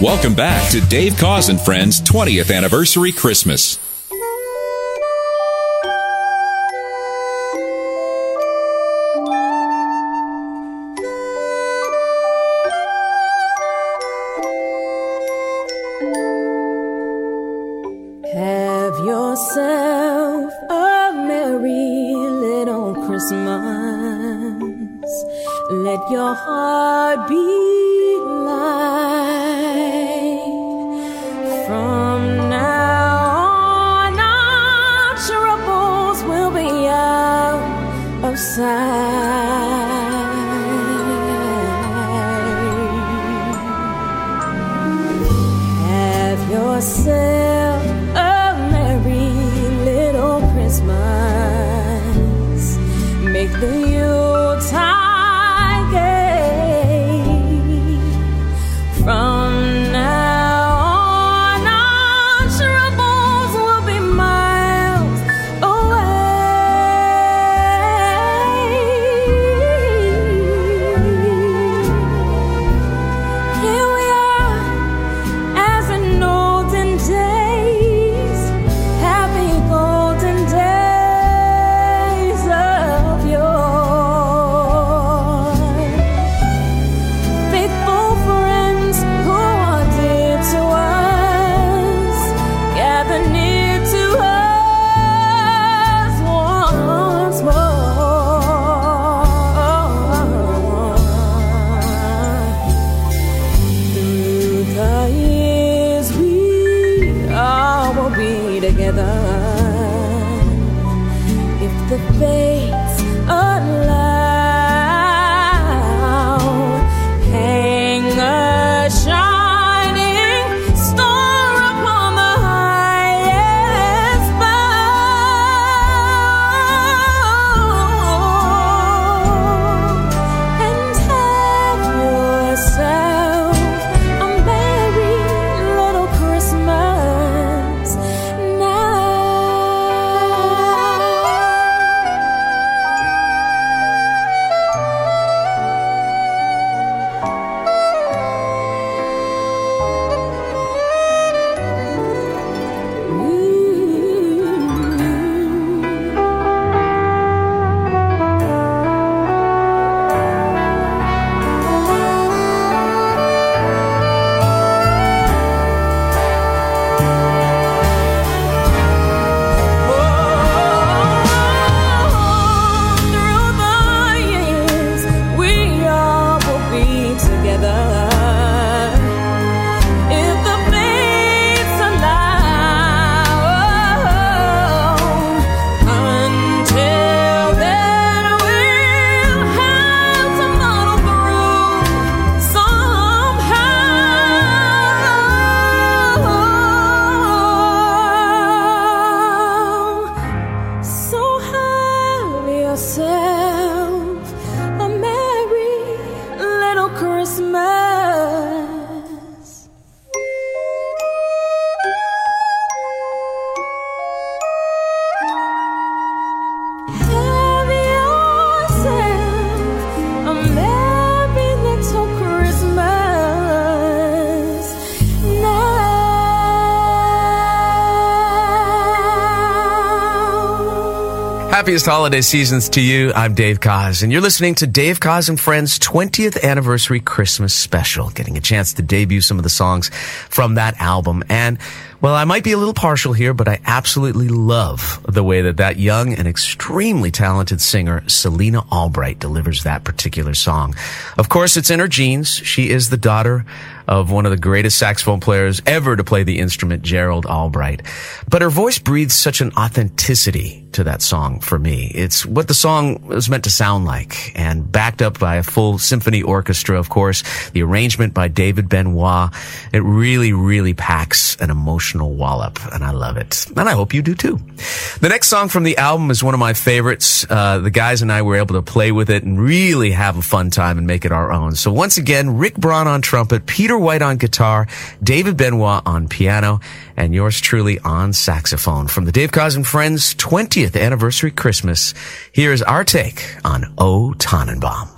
Welcome back to Dave Koz and Friends 20th Anniversary Christmas. Happiest holiday seasons to you. I'm Dave Koz, and you're listening to Dave Koz and Friends 20th Anniversary Christmas Special, getting a chance to debut some of the songs from that album. And, well, I might be a little partial here, but I absolutely love the way that that young and extremely talented singer, Selena Albright, delivers that particular song. Of course, it's in her genes. She is the daughter of one of the greatest saxophone players ever to play the instrument, Gerald Albright. But her voice breathes such an authenticity to that song for me. It's what the song was meant to sound like and backed up by a full symphony orchestra, of course, the arrangement by David Benoit. It really, really packs an emotional wallop and I love it. And I hope you do too. The next song from the album is one of my favorites. Uh, the guys and I were able to play with it and really have a fun time and make it our own. So once again, Rick Braun on trumpet, Peter White on guitar, David Benoit on piano, and yours truly on saxophone. From the Dave Koz and Friends 20th anniversary Christmas, here's our take on O Tannenbaum.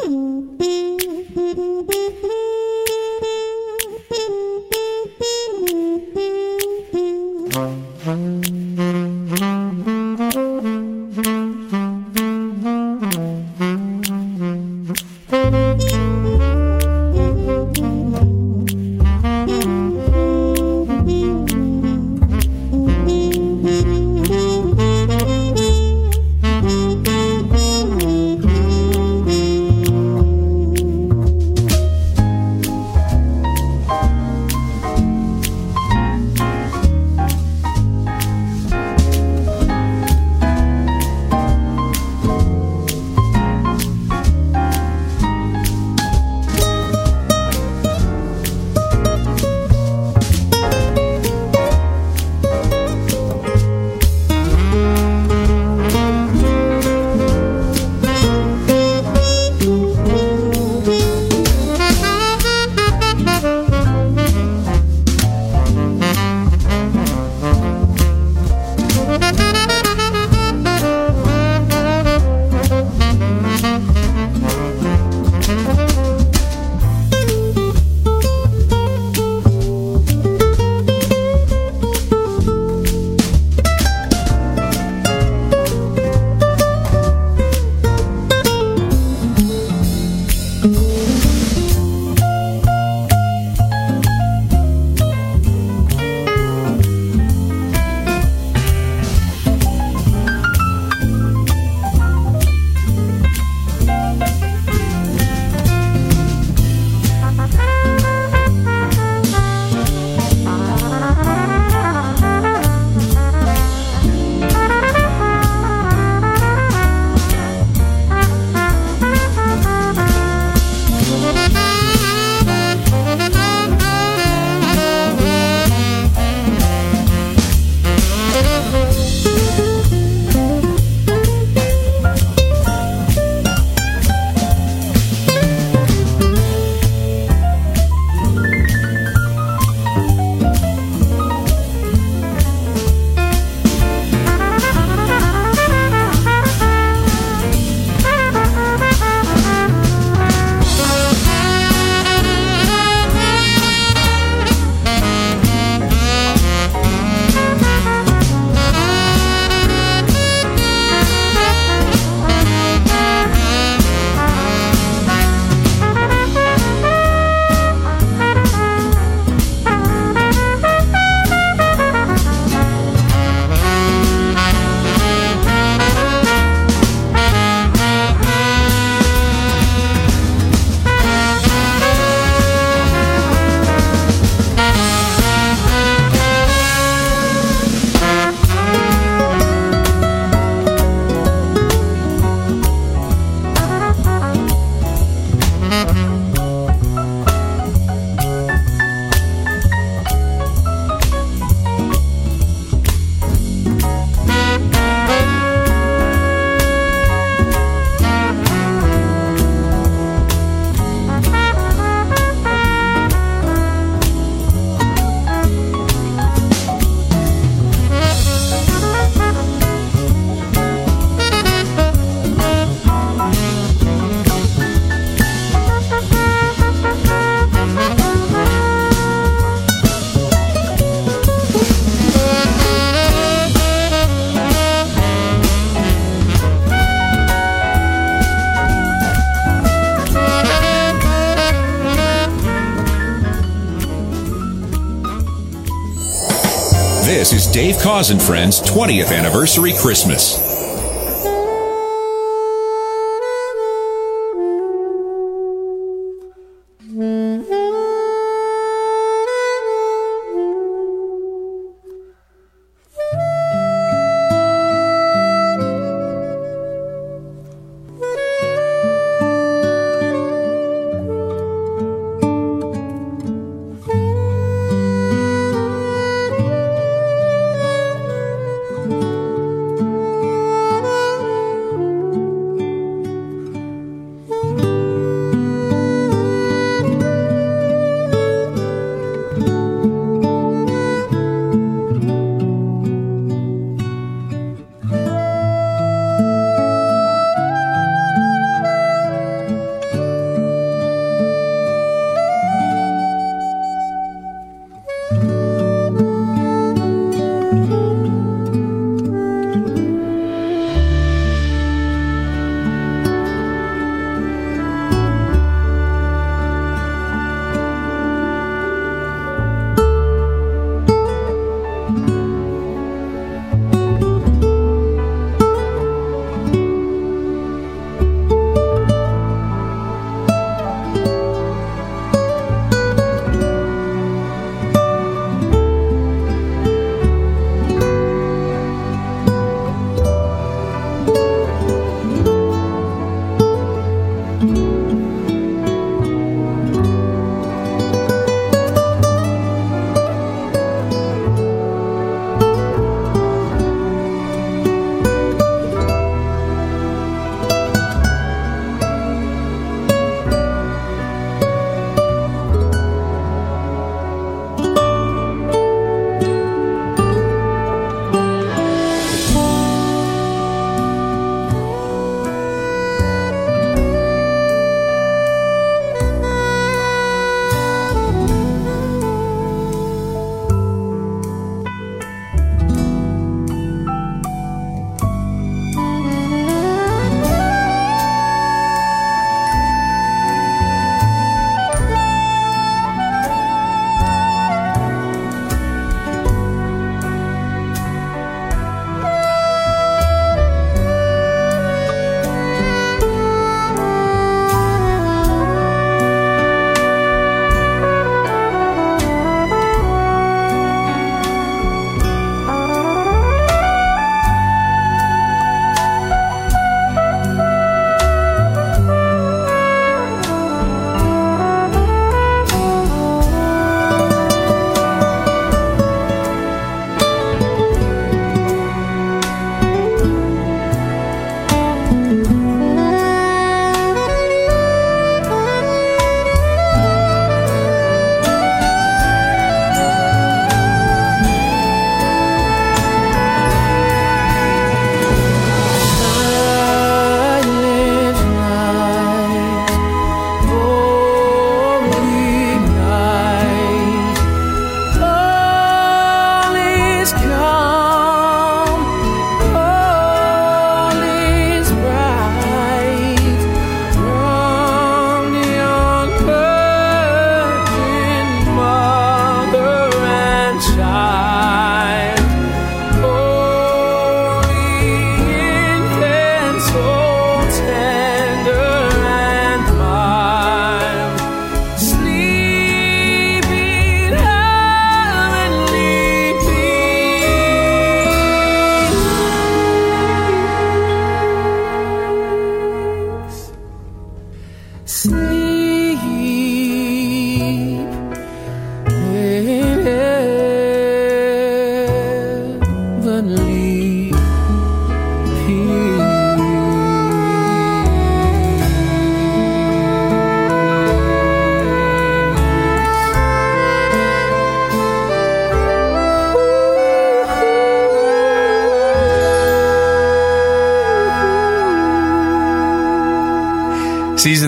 Dave Koz and Friends 20th Anniversary Christmas.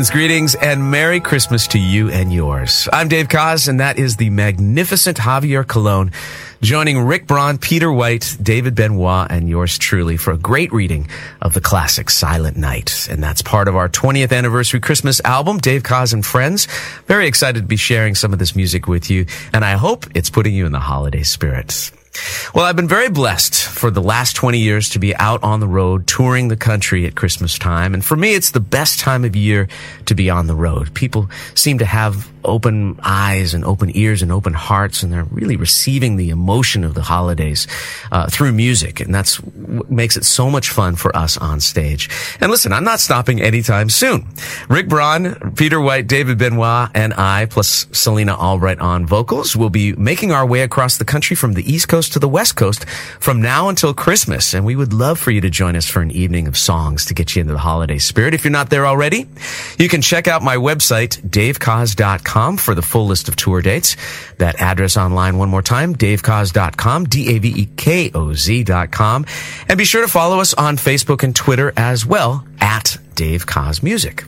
Season's greetings and Merry Christmas to you and yours. I'm Dave Koz, and that is the magnificent Javier Colon joining Rick Braun, Peter White, David Benoit, and yours truly for a great reading of the classic Silent Night. And that's part of our 20th anniversary Christmas album, Dave Koz and Friends. Very excited to be sharing some of this music with you, and I hope it's putting you in the holiday spirit. Well, I've been very blessed for the last 20 years to be out on the road touring the country at Christmas time. And for me, it's the best time of year to be on the road. People seem to have open eyes and open ears and open hearts, and they're really receiving the emotion of the holidays uh, through music. And that's what makes it so much fun for us on stage. And listen, I'm not stopping anytime soon. Rick Braun, Peter White, David Benoit, and I, plus Selena Albright on vocals, will be making our way across the country from the East Coast to the West Coast from now until Christmas. And we would love for you to join us for an evening of songs to get you into the holiday spirit. If you're not there already, you can check out my website, davekoz.com for the full list of tour dates. That address online one more time, davekoz.com, D-A-V-E-K-O-Z.com. And be sure to follow us on Facebook and Twitter as well at Dave Koz Music.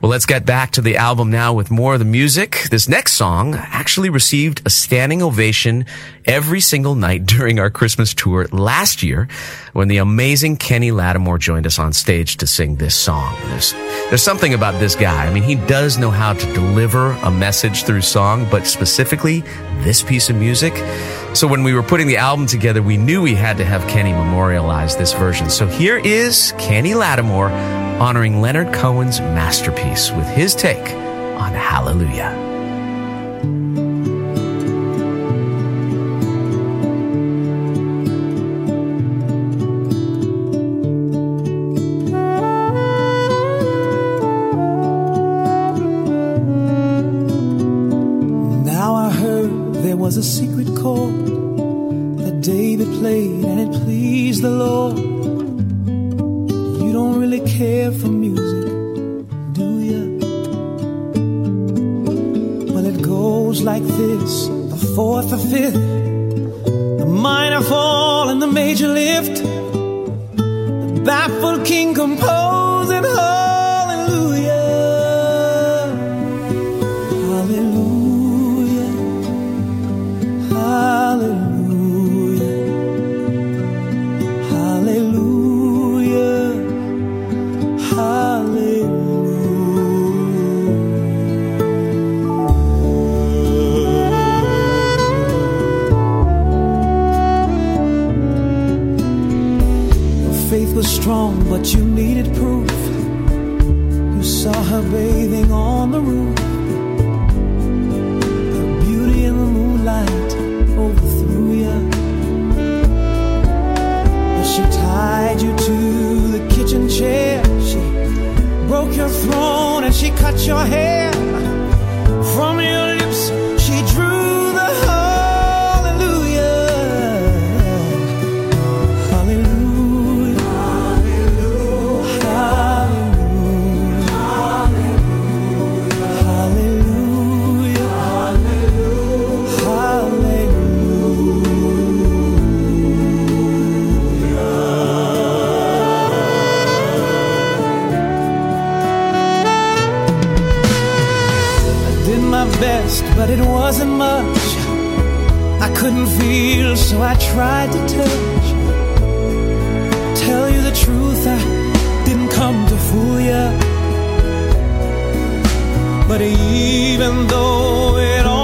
Well, let's get back to the album now with more of the music. This next song actually received a standing ovation every single night during our Christmas tour last year when the amazing Kenny Lattimore joined us on stage to sing this song. There's, there's something about this guy. I mean, he does know how to deliver a message through song, but specifically this piece of music. So when we were putting the album together, we knew we had to have Kenny memorialize this version. So here is Kenny Lattimore honoring Leonard Cohen's masterpiece with his take on Hallelujah. Goes like this the fourth, the fifth, the minor fall, and the major lift. The baffled king composing but you I couldn't feel, so I tried to touch. Tell you the truth, I didn't come to fool you. But even though it all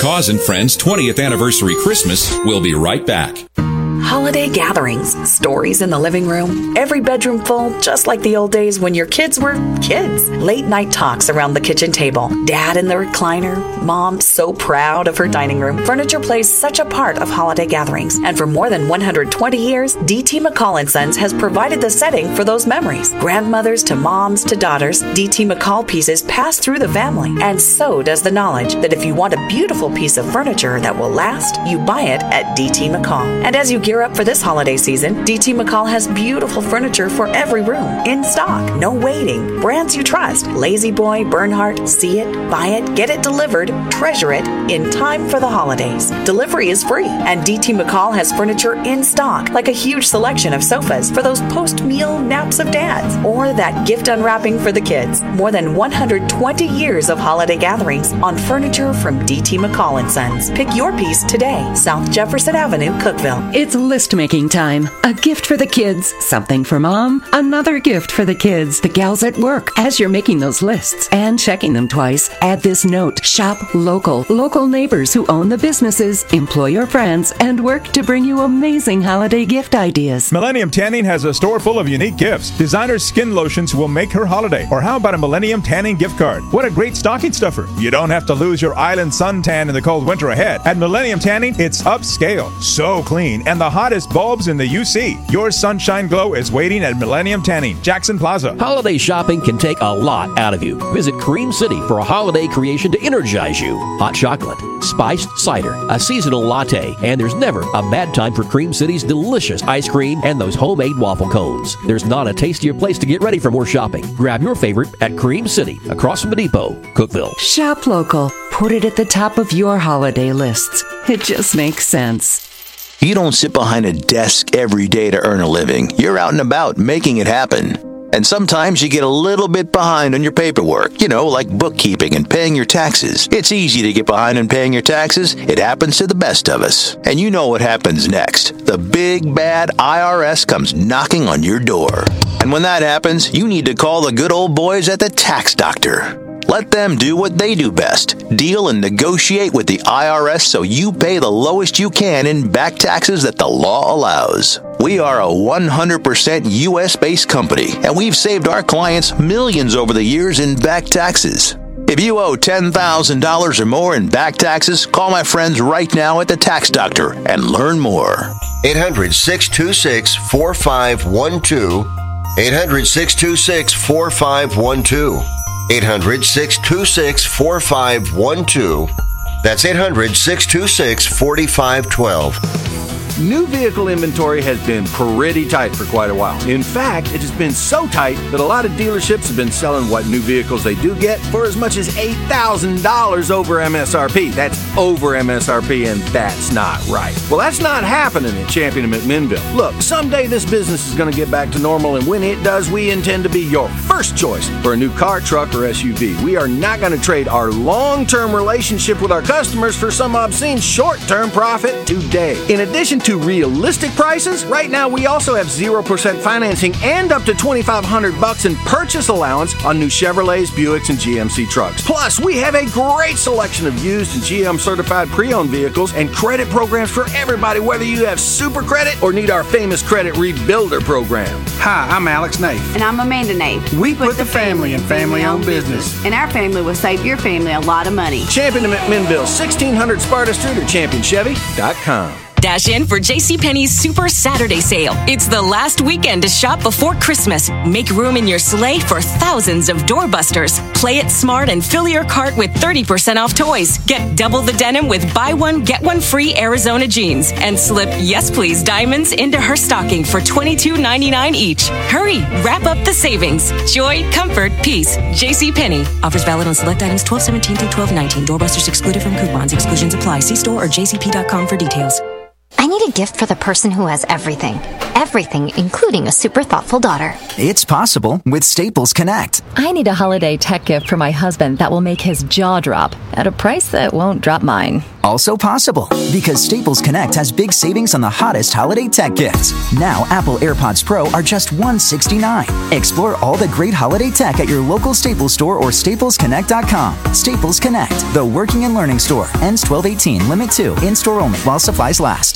Koz and Friends 20th Anniversary Christmas We'll be right back. Holiday gatherings, stories in the living room, every bedroom full, just like the old days when your kids were kids. Late night talks around the kitchen table, dad in the recliner, mom so proud of her dining room. Furniture plays such a part of holiday gatherings, and for more than 120 years, DT McCall Sons has provided the setting for those memories. Grandmothers to moms to daughters, DT McCall pieces pass through the family, and so does the knowledge that if you want a beautiful piece of furniture that will last, you buy it at DT McCall. And as you gear up for this holiday season, DT McCall has beautiful furniture for every room in stock. No waiting. Brands you trust La-Z-Boy, Bernhardt, see it, buy it, get it delivered, treasure it in time for the holidays. Delivery is free, and DT McCall has furniture in stock, like a huge selection of sofas for those post meal naps of dads, or that gift unwrapping for the kids. More than 120 years of holiday gatherings on furniture from DT McCall and Sons. Pick your piece today, South Jefferson Avenue, Cookeville. It's list making time. A gift for the kids, something for mom, another gift for the kids, the gals at work. As you're making those lists and checking them twice, add this note shop local. Local neighbors who own the businesses, employ your friends, and work to bring you amazing holiday gift ideas. Millennium Tanning has a store full of unique gifts. Designer skin lotions will make her holiday. Or how about a Millennium Tanning gift card? What a great stocking stuffer. You don't have to lose your island suntan in the cold winter ahead. At Millennium Tanning, it's upscale, so clean, and the hottest bulbs in the UC. Your sunshine glow is waiting at Millennium Tanning, Jackson Plaza. Holiday shopping can take a lot out of you. Visit Cream City for a holiday creation to energize you. Hot chocolate, spiced cider, a seasonal latte, and there's never a bad time for Cream City's delicious ice cream and those homemade waffle cones. There's not a tastier place to get ready for more shopping. Grab your favorite at Cream City, across from the depot, Cookeville. Shop local. Put it at the top of your holiday lists. It just makes sense. You don't sit behind a desk every day to earn a living. You're out and about making it happen. And sometimes you get a little bit behind on your paperwork, you know, like bookkeeping and paying your taxes. It's easy to get behind on paying your taxes. It happens to the best of us. And you know what happens next. The big bad IRS comes knocking on your door. And when that happens, you need to call the good old boys at the tax doctor. Let them do what they do best deal and negotiate with the IRS so you pay the lowest you can in back taxes that the law allows. We are a 100% US based company, and we've saved our clients millions over the years in back taxes. If you owe $10,000 or more in back taxes, call my friends right now at the Tax Doctor and learn more. 800 626 4512. 800 626 4512. 800 626 4512. That's 800 626 4512. New vehicle inventory has been pretty tight for quite a while. In fact, it has been so tight that a lot of dealerships have been selling what new vehicles they do get for as much as $8,000 over MSRP. That's over MSRP, and that's not right. Well, that's not happening at Champion McMinnville. Look, someday this business is going to get back to normal, and when it does, we intend to be your first choice for a new car, truck, or SUV. We are not going to trade our long term relationship with our customers for some obscene short term profit today. In addition to realistic prices, right now we also have 0% financing and up to 2500 bucks in purchase allowance on new Chevrolets, Buicks, and GMC trucks. Plus, we have a great selection of used and GM certified pre-owned vehicles and credit programs for everybody, whether you have super credit or need our famous credit rebuilder program. Hi, I'm Alex Nafe. And I'm Amanda Nafe. We, put, the family in family owned business. And our family will save your family a lot of money. Champion of McMinnville, 1600 Sparta Street or championchevy.com. Dash in for JCPenney's Super Saturday sale. It's the last weekend to shop before Christmas. Make room in your sleigh for thousands of doorbusters. Play it smart and fill your cart with 30% off toys. Get double the denim with buy one, get one free Arizona jeans. And slip Yes Please diamonds into her stocking for $22.99 each. Hurry, wrap up the savings. Joy, comfort, peace. JCPenney. Offers valid on select items 1217 through 1219. Doorbusters excluded from coupons. Exclusions apply. See store or jcp.com for details. I need a gift for the person who has everything. everything, including a super thoughtful daughter. It's possible with Staples Connect. I need a holiday tech gift for my husband that will make his jaw drop at a price that won't drop mine. Also possible because Staples Connect has big savings on the hottest holiday tech gifts. Now, Apple AirPods Pro are just 169. Explore all the great holiday tech at your local Staples store or staplesconnect.com. Staples Connect, the working and learning store. Ends 1218, limit 2, in store only while supplies last.